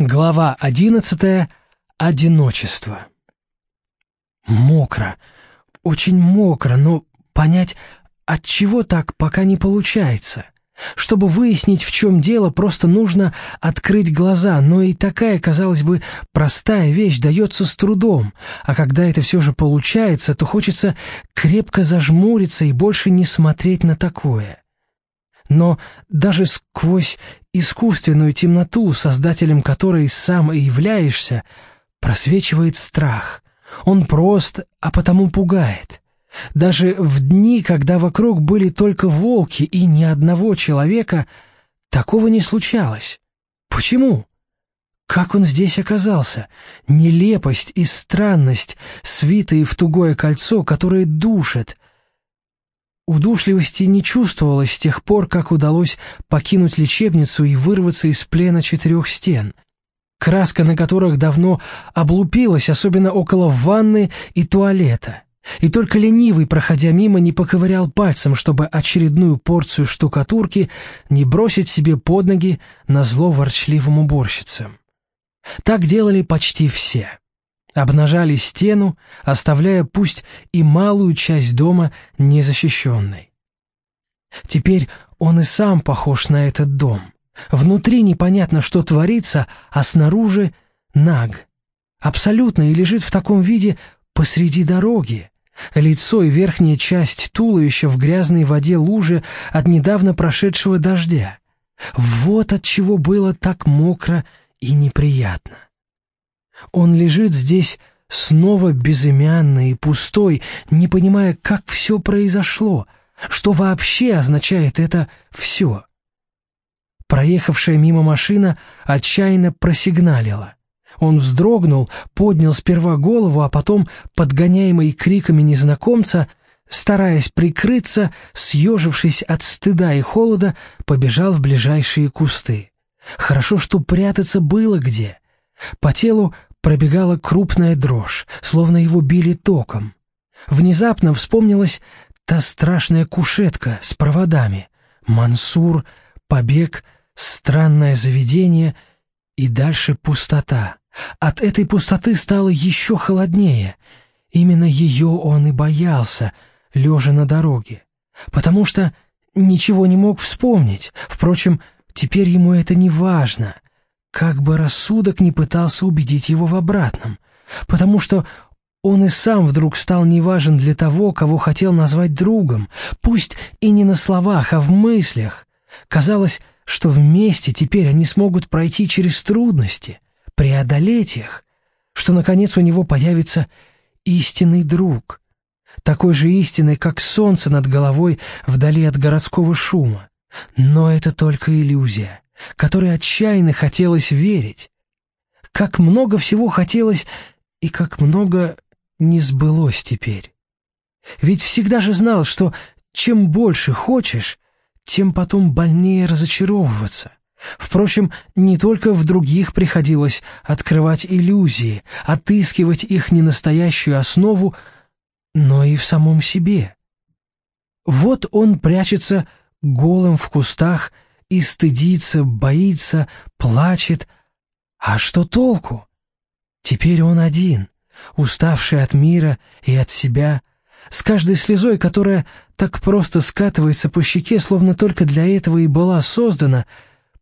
Глава одиннадцатая. Одиночество. Мокро. Очень мокро, но понять, от чего так, пока не получается. Чтобы выяснить, в чем дело, просто нужно открыть глаза, но и такая, казалось бы, простая вещь дается с трудом, а когда это все же получается, то хочется крепко зажмуриться и больше не смотреть на такое. Но даже сквозь искусственную темноту, создателем которой сам и являешься, просвечивает страх. Он прост, а потому пугает. Даже в дни, когда вокруг были только волки и ни одного человека, такого не случалось. Почему? Как он здесь оказался? Нелепость и странность, свитые в тугое кольцо, которое душит. Удушливости не чувствовалось с тех пор, как удалось покинуть лечебницу и вырваться из плена четырех стен. Краска на которых давно облупилась, особенно около ванны и туалета. И только ленивый, проходя мимо, не поковырял пальцем, чтобы очередную порцию штукатурки не бросить себе под ноги на зло ворчливым уборщицам. Так делали почти все обнажали стену, оставляя пусть и малую часть дома незащищенной. Теперь он и сам похож на этот дом. Внутри непонятно, что творится, а снаружи наг. Абсолютно и лежит в таком виде посреди дороги. Лицо и верхняя часть туловища в грязной воде лужи от недавно прошедшего дождя. Вот от чего было так мокро и неприятно. Он лежит здесь снова безымянный и пустой, не понимая, как все произошло, что вообще означает это «все». Проехавшая мимо машина отчаянно просигналила. Он вздрогнул, поднял сперва голову, а потом, подгоняемый криками незнакомца, стараясь прикрыться, съежившись от стыда и холода, побежал в ближайшие кусты. Хорошо, что прятаться было где. По телу пробегала крупная дрожь, словно его били током. Внезапно вспомнилась та страшная кушетка с проводами. Мансур, побег, странное заведение и дальше пустота. От этой пустоты стало еще холоднее. Именно ее он и боялся, лежа на дороге. Потому что ничего не мог вспомнить. Впрочем, теперь ему это не важно — как бы рассудок не пытался убедить его в обратном, потому что он и сам вдруг стал неважен для того, кого хотел назвать другом, пусть и не на словах, а в мыслях. Казалось, что вместе теперь они смогут пройти через трудности, преодолеть их, что, наконец, у него появится истинный друг, такой же истинный, как солнце над головой вдали от городского шума. Но это только иллюзия которой отчаянно хотелось верить. Как много всего хотелось и как много не сбылось теперь. Ведь всегда же знал, что чем больше хочешь, тем потом больнее разочаровываться. Впрочем, не только в других приходилось открывать иллюзии, отыскивать их ненастоящую основу, но и в самом себе. Вот он прячется голым в кустах и стыдится, боится, плачет. А что толку? Теперь он один, уставший от мира и от себя, с каждой слезой, которая так просто скатывается по щеке, словно только для этого и была создана,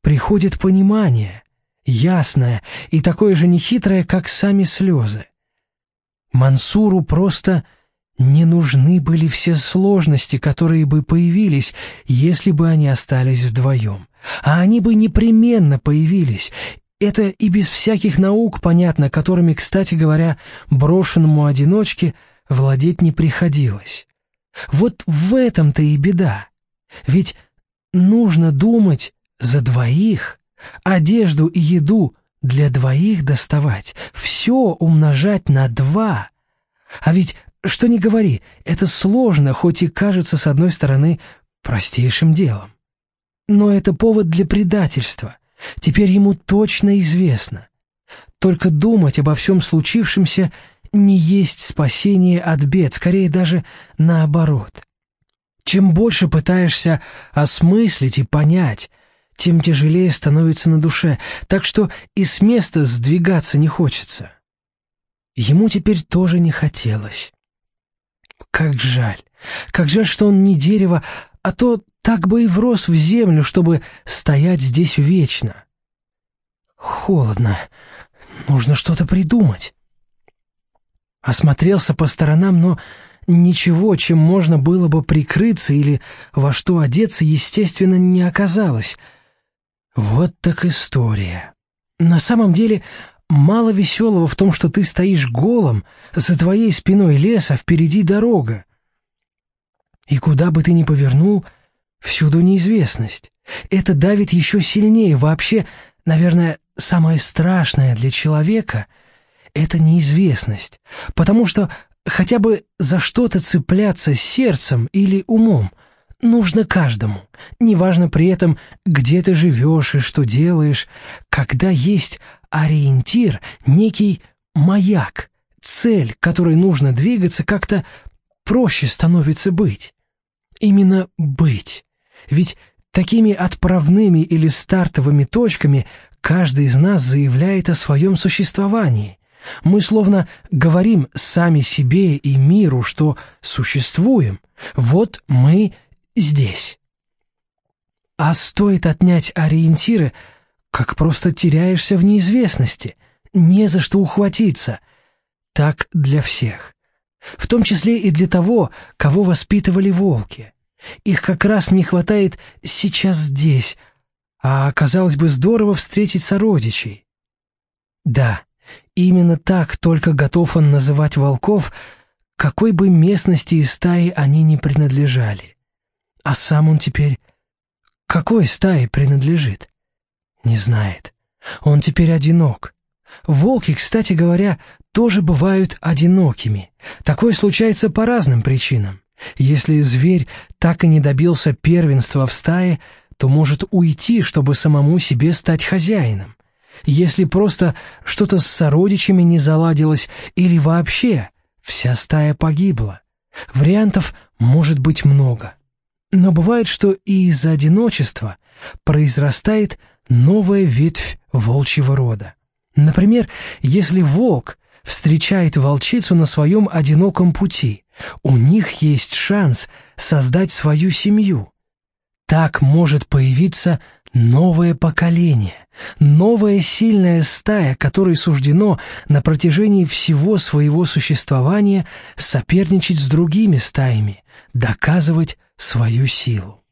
приходит понимание, ясное и такое же нехитрое, как сами слезы. Мансуру просто не нужны были все сложности, которые бы появились, если бы они остались вдвоем. А они бы непременно появились. Это и без всяких наук понятно, которыми, кстати говоря, брошенному одиночке владеть не приходилось. Вот в этом-то и беда. Ведь нужно думать за двоих, одежду и еду для двоих доставать, все умножать на два. А ведь что ни говори, это сложно, хоть и кажется, с одной стороны, простейшим делом. Но это повод для предательства. Теперь ему точно известно. Только думать обо всем случившемся не есть спасение от бед, скорее даже наоборот. Чем больше пытаешься осмыслить и понять, тем тяжелее становится на душе, так что и с места сдвигаться не хочется. Ему теперь тоже не хотелось. Как жаль, как жаль, что он не дерево, а то так бы и врос в землю, чтобы стоять здесь вечно. Холодно, нужно что-то придумать. Осмотрелся по сторонам, но ничего, чем можно было бы прикрыться или во что одеться, естественно, не оказалось. Вот так история. На самом деле, мало веселого в том, что ты стоишь голым, за твоей спиной лес, а впереди дорога. И куда бы ты ни повернул, всюду неизвестность. Это давит еще сильнее. Вообще, наверное, самое страшное для человека — это неизвестность, потому что хотя бы за что-то цепляться сердцем или умом нужно каждому, неважно при этом, где ты живешь и что делаешь, когда есть ориентир, некий маяк, цель, которой нужно двигаться, как-то проще становится быть. Именно быть. Ведь такими отправными или стартовыми точками каждый из нас заявляет о своем существовании. Мы словно говорим сами себе и миру, что существуем. Вот мы здесь. А стоит отнять ориентиры, как просто теряешься в неизвестности, не за что ухватиться. Так для всех. В том числе и для того, кого воспитывали волки. Их как раз не хватает сейчас здесь, а казалось бы здорово встретить сородичей. Да, Именно так только готов он называть волков, какой бы местности и стаи они ни принадлежали. А сам он теперь какой стае принадлежит? Не знает. Он теперь одинок. Волки, кстати говоря, тоже бывают одинокими. Такое случается по разным причинам. Если зверь так и не добился первенства в стае, то может уйти, чтобы самому себе стать хозяином если просто что-то с сородичами не заладилось или вообще вся стая погибла. Вариантов может быть много. Но бывает, что и из-за одиночества произрастает новая ветвь волчьего рода. Например, если волк встречает волчицу на своем одиноком пути, у них есть шанс создать свою семью. Так может появиться новое поколение, Новая сильная стая, которой суждено на протяжении всего своего существования соперничать с другими стаями, доказывать свою силу.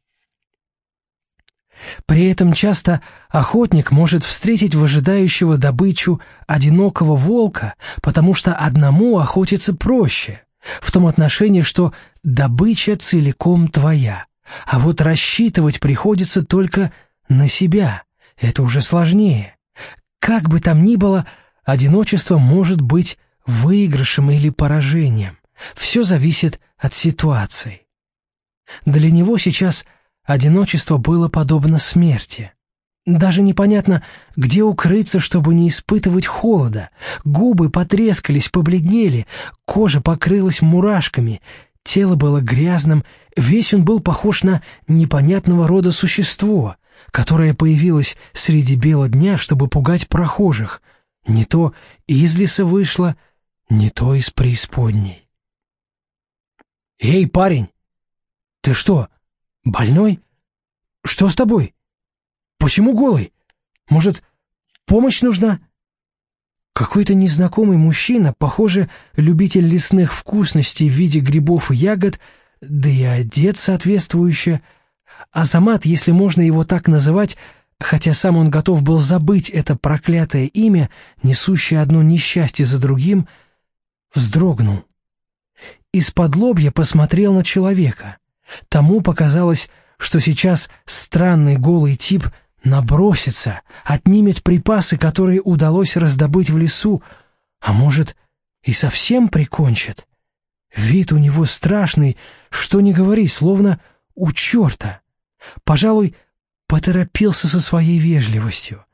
При этом часто охотник может встретить выжидающего добычу одинокого волка, потому что одному охотиться проще, в том отношении, что добыча целиком твоя, а вот рассчитывать приходится только на себя – это уже сложнее. Как бы там ни было, одиночество может быть выигрышем или поражением. Все зависит от ситуации. Для него сейчас одиночество было подобно смерти. Даже непонятно, где укрыться, чтобы не испытывать холода. Губы потрескались, побледнели, кожа покрылась мурашками, тело было грязным, весь он был похож на непонятного рода существо, которая появилась среди бела дня, чтобы пугать прохожих. Не то из леса вышла, не то из преисподней. «Эй, парень! Ты что, больной? Что с тобой? Почему голый? Может, помощь нужна?» Какой-то незнакомый мужчина, похоже, любитель лесных вкусностей в виде грибов и ягод, да и одет соответствующе, Азамат, если можно его так называть, хотя сам он готов был забыть это проклятое имя, несущее одно несчастье за другим, вздрогнул. Из-под лобья посмотрел на человека. Тому показалось, что сейчас странный голый тип набросится, отнимет припасы, которые удалось раздобыть в лесу, а может, и совсем прикончит. Вид у него страшный, что не говори, словно у черта. Пожалуй, поторопился со своей вежливостью.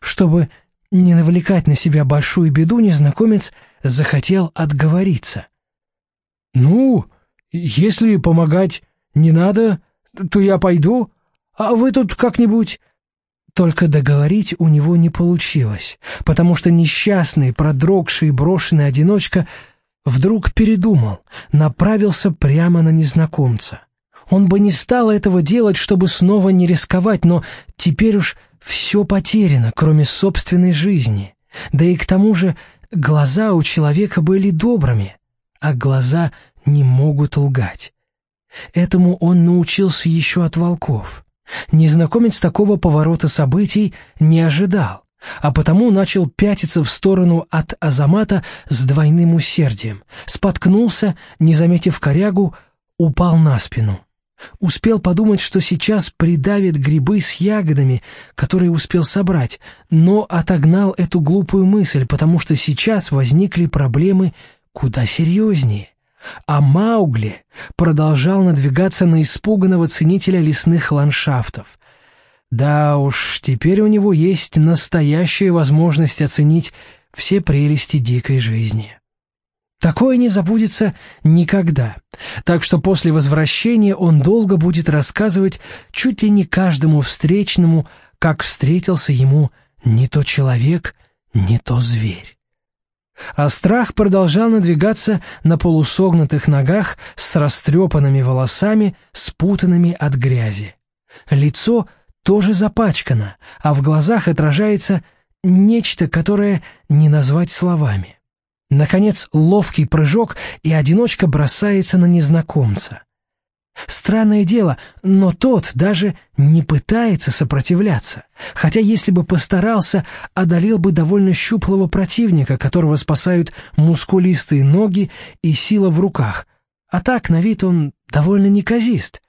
Чтобы не навлекать на себя большую беду, незнакомец захотел отговориться. «Ну, если помогать не надо, то я пойду, а вы тут как-нибудь Только договорить у него не получилось, потому что несчастный, продрогший брошенный одиночка вдруг передумал, направился прямо на незнакомца. Он бы не стал этого делать, чтобы снова не рисковать, но теперь уж все потеряно, кроме собственной жизни. Да и к тому же глаза у человека были добрыми, а глаза не могут лгать. Этому он научился еще от волков. Незнакомец такого поворота событий не ожидал, а потому начал пятиться в сторону от Азамата с двойным усердием, споткнулся, не заметив корягу, упал на спину. Успел подумать, что сейчас придавит грибы с ягодами, которые успел собрать, но отогнал эту глупую мысль, потому что сейчас возникли проблемы куда серьезнее. А Маугли продолжал надвигаться на испуганного ценителя лесных ландшафтов. Да уж, теперь у него есть настоящая возможность оценить все прелести дикой жизни. Такое не забудется никогда, так что после возвращения он долго будет рассказывать чуть ли не каждому встречному, как встретился ему не то человек, не то зверь. А страх продолжал надвигаться на полусогнутых ногах с растрепанными волосами, спутанными от грязи. Лицо тоже запачкано, а в глазах отражается нечто, которое не назвать словами. Наконец, ловкий прыжок, и одиночка бросается на незнакомца. Странное дело, но тот даже не пытается сопротивляться, хотя если бы постарался, одолел бы довольно щуплого противника, которого спасают мускулистые ноги и сила в руках, а так на вид он довольно неказист.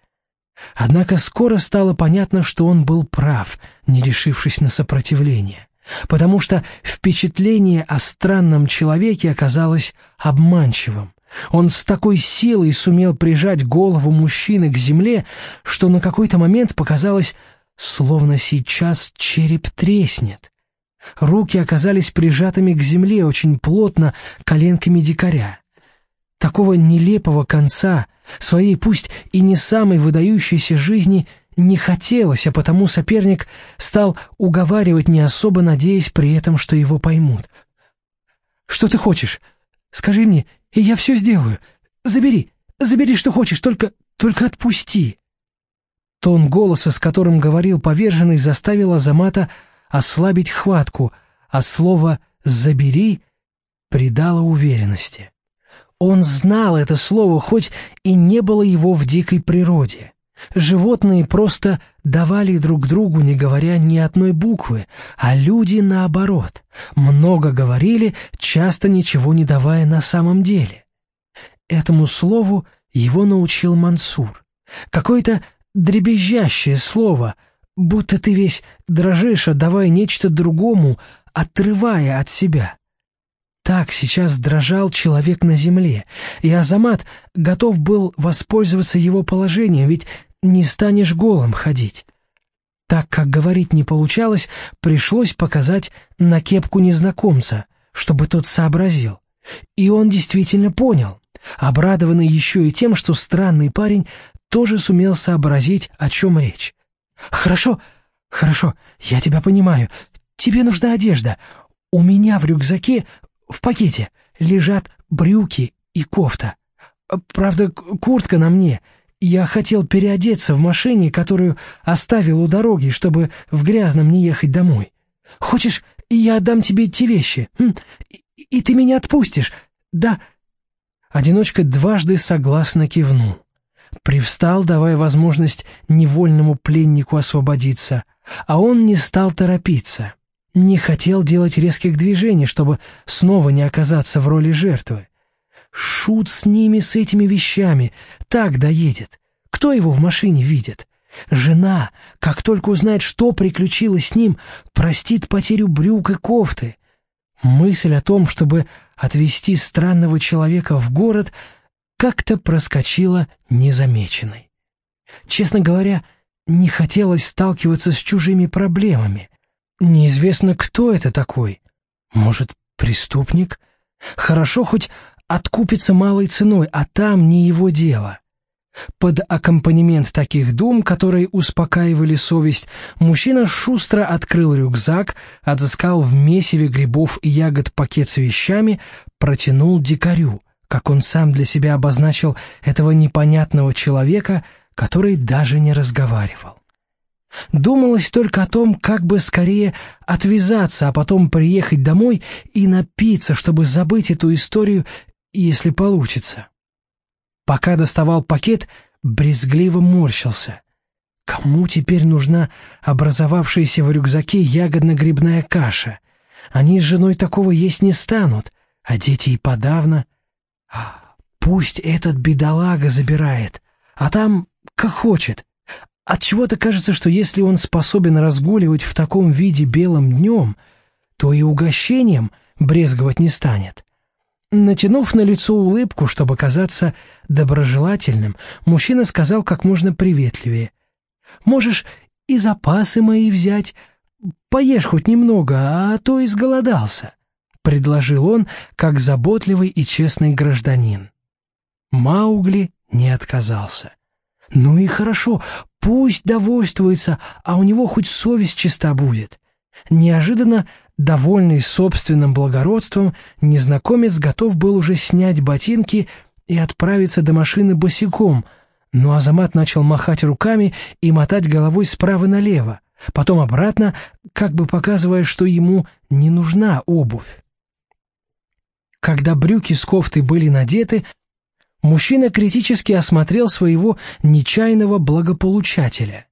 Однако скоро стало понятно, что он был прав, не решившись на сопротивление, потому что впечатление о странном человеке оказалось обманчивым. Он с такой силой сумел прижать голову мужчины к земле, что на какой-то момент показалось, словно сейчас череп треснет. Руки оказались прижатыми к земле очень плотно коленками дикаря. Такого нелепого конца своей пусть и не самой выдающейся жизни не хотелось, а потому соперник стал уговаривать, не особо надеясь при этом, что его поймут. «Что ты хочешь? Скажи мне, и я все сделаю. Забери, забери, что хочешь, только, только отпусти». Тон голоса, с которым говорил поверженный, заставил Азамата ослабить хватку, а слово «забери» придало уверенности. Он знал это слово, хоть и не было его в дикой природе. Животные просто давали друг другу, не говоря ни одной буквы, а люди наоборот. Много говорили, часто ничего не давая на самом деле. Этому слову его научил Мансур. Какое-то дребезжащее слово, будто ты весь дрожишь, отдавая нечто другому, отрывая от себя. Так сейчас дрожал человек на земле, и Азамат готов был воспользоваться его положением, ведь не станешь голым ходить. Так как говорить не получалось, пришлось показать на кепку незнакомца, чтобы тот сообразил. И он действительно понял, обрадованный еще и тем, что странный парень тоже сумел сообразить, о чем речь. «Хорошо, хорошо, я тебя понимаю. Тебе нужна одежда. У меня в рюкзаке, в пакете, лежат брюки и кофта. Правда, куртка на мне — я хотел переодеться в машине, которую оставил у дороги, чтобы в грязном не ехать домой. Хочешь, я отдам тебе эти вещи? И, ты меня отпустишь? Да». Одиночка дважды согласно кивнул. Привстал, давая возможность невольному пленнику освободиться, а он не стал торопиться. Не хотел делать резких движений, чтобы снова не оказаться в роли жертвы. Шут с ними, с этими вещами. Так доедет. Кто его в машине видит? Жена, как только узнает, что приключилось с ним, простит потерю брюк и кофты. Мысль о том, чтобы отвезти странного человека в город, как-то проскочила незамеченной. Честно говоря, не хотелось сталкиваться с чужими проблемами. Неизвестно, кто это такой. Может, преступник? Хорошо, хоть откупится малой ценой, а там не его дело. Под аккомпанемент таких дум, которые успокаивали совесть, мужчина шустро открыл рюкзак, отыскал в месиве грибов и ягод пакет с вещами, протянул дикарю, как он сам для себя обозначил этого непонятного человека, который даже не разговаривал. Думалось только о том, как бы скорее отвязаться, а потом приехать домой и напиться, чтобы забыть эту историю, если получится. Пока доставал пакет, брезгливо морщился. Кому теперь нужна образовавшаяся в рюкзаке ягодно-грибная каша? Они с женой такого есть не станут, а дети и подавно. Пусть этот бедолага забирает, а там как хочет. Отчего-то кажется, что если он способен разгуливать в таком виде белым днем, то и угощением брезговать не станет. Натянув на лицо улыбку, чтобы казаться доброжелательным, мужчина сказал как можно приветливее. «Можешь и запасы мои взять. Поешь хоть немного, а то изголодался», — предложил он, как заботливый и честный гражданин. Маугли не отказался. «Ну и хорошо, пусть довольствуется, а у него хоть совесть чиста будет». Неожиданно Довольный собственным благородством, незнакомец готов был уже снять ботинки и отправиться до машины босиком, но Азамат начал махать руками и мотать головой справа налево, потом обратно, как бы показывая, что ему не нужна обувь. Когда брюки с кофтой были надеты, мужчина критически осмотрел своего нечаянного благополучателя.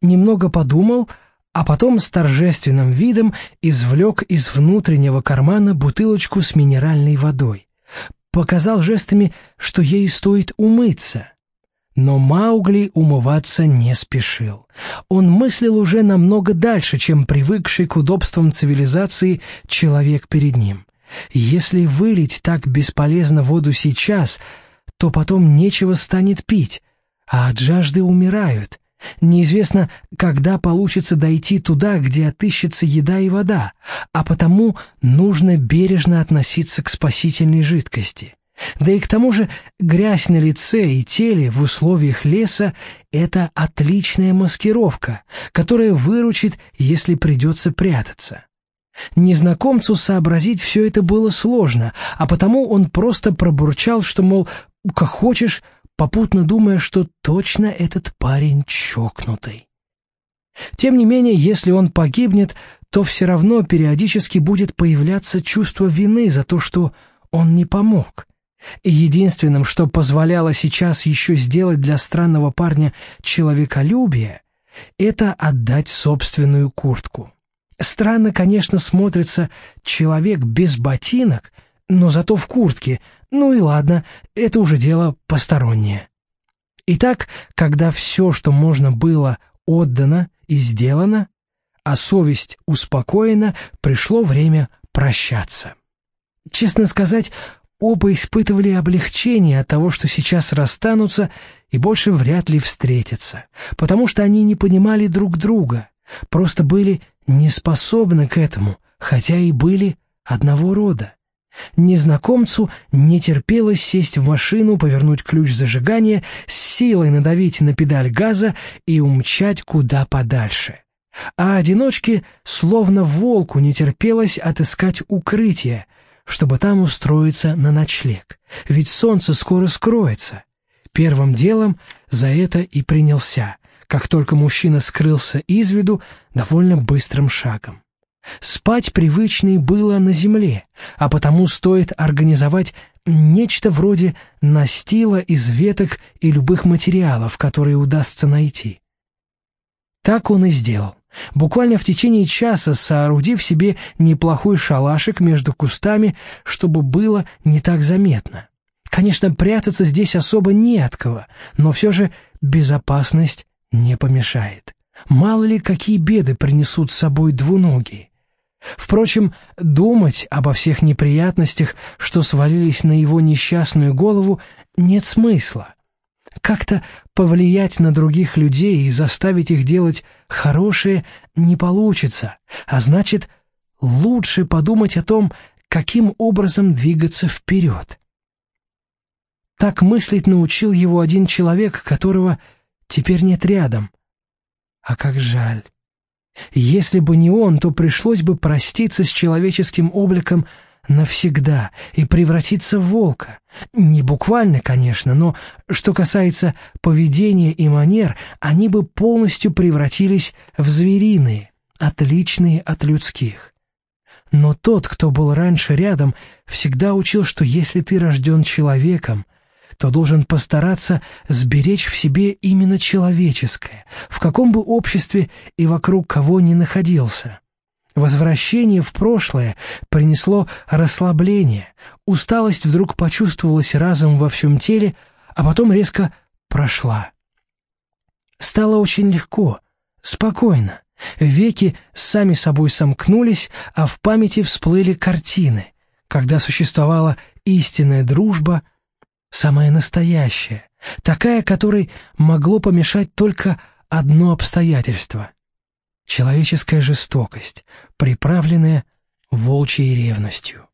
Немного подумал — а потом с торжественным видом извлек из внутреннего кармана бутылочку с минеральной водой. Показал жестами, что ей стоит умыться. Но Маугли умываться не спешил. Он мыслил уже намного дальше, чем привыкший к удобствам цивилизации человек перед ним. Если вылить так бесполезно воду сейчас, то потом нечего станет пить, а от жажды умирают. Неизвестно, когда получится дойти туда, где отыщется еда и вода, а потому нужно бережно относиться к спасительной жидкости. Да и к тому же грязь на лице и теле в условиях леса — это отличная маскировка, которая выручит, если придется прятаться. Незнакомцу сообразить все это было сложно, а потому он просто пробурчал, что, мол, как хочешь, попутно думая, что точно этот парень чокнутый. Тем не менее, если он погибнет, то все равно периодически будет появляться чувство вины за то, что он не помог. И единственным, что позволяло сейчас еще сделать для странного парня человеколюбие, это отдать собственную куртку. Странно, конечно, смотрится человек без ботинок, но зато в куртке, ну и ладно, это уже дело постороннее. Итак, когда все, что можно было, отдано и сделано, а совесть успокоена, пришло время прощаться. Честно сказать, оба испытывали облегчение от того, что сейчас расстанутся и больше вряд ли встретятся, потому что они не понимали друг друга, просто были не способны к этому, хотя и были одного рода. Незнакомцу не терпелось сесть в машину, повернуть ключ зажигания, с силой надавить на педаль газа и умчать куда подальше. А одиночке, словно волку, не терпелось отыскать укрытие, чтобы там устроиться на ночлег, ведь солнце скоро скроется. Первым делом за это и принялся, как только мужчина скрылся из виду довольно быстрым шагом. Спать привычней было на земле, а потому стоит организовать нечто вроде настила из веток и любых материалов, которые удастся найти. Так он и сделал. Буквально в течение часа соорудив себе неплохой шалашик между кустами, чтобы было не так заметно. Конечно, прятаться здесь особо не от кого, но все же безопасность не помешает. Мало ли, какие беды принесут с собой двуногие. Впрочем, думать обо всех неприятностях, что свалились на его несчастную голову, нет смысла. Как-то повлиять на других людей и заставить их делать хорошее не получится, а значит, лучше подумать о том, каким образом двигаться вперед. Так мыслить научил его один человек, которого теперь нет рядом. А как жаль. Если бы не он, то пришлось бы проститься с человеческим обликом навсегда и превратиться в волка. Не буквально, конечно, но что касается поведения и манер, они бы полностью превратились в звериные, отличные от людских. Но тот, кто был раньше рядом, всегда учил, что если ты рожден человеком, то должен постараться сберечь в себе именно человеческое, в каком бы обществе и вокруг кого ни находился. Возвращение в прошлое принесло расслабление, усталость вдруг почувствовалась разом во всем теле, а потом резко прошла. Стало очень легко, спокойно. Веки сами собой сомкнулись, а в памяти всплыли картины, когда существовала истинная дружба, самая настоящая, такая, которой могло помешать только одно обстоятельство — человеческая жестокость, приправленная волчьей ревностью.